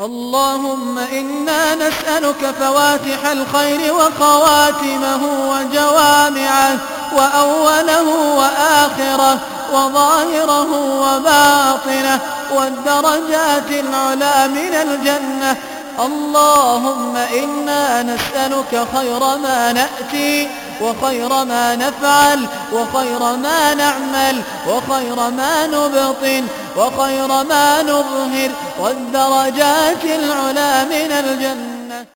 اللهم إنا نسألك فواتح الخير وخواتمه وجوامعه وأوله وآخره وظاهره وباطنه والدرجات العلا من الجنة. اللهم إنا نسألك خير ما نأتي وخير ما نفعل وخير ما نعمل وخير ما نبطن وخير ما نظهر والدرجات العلا من الجنة.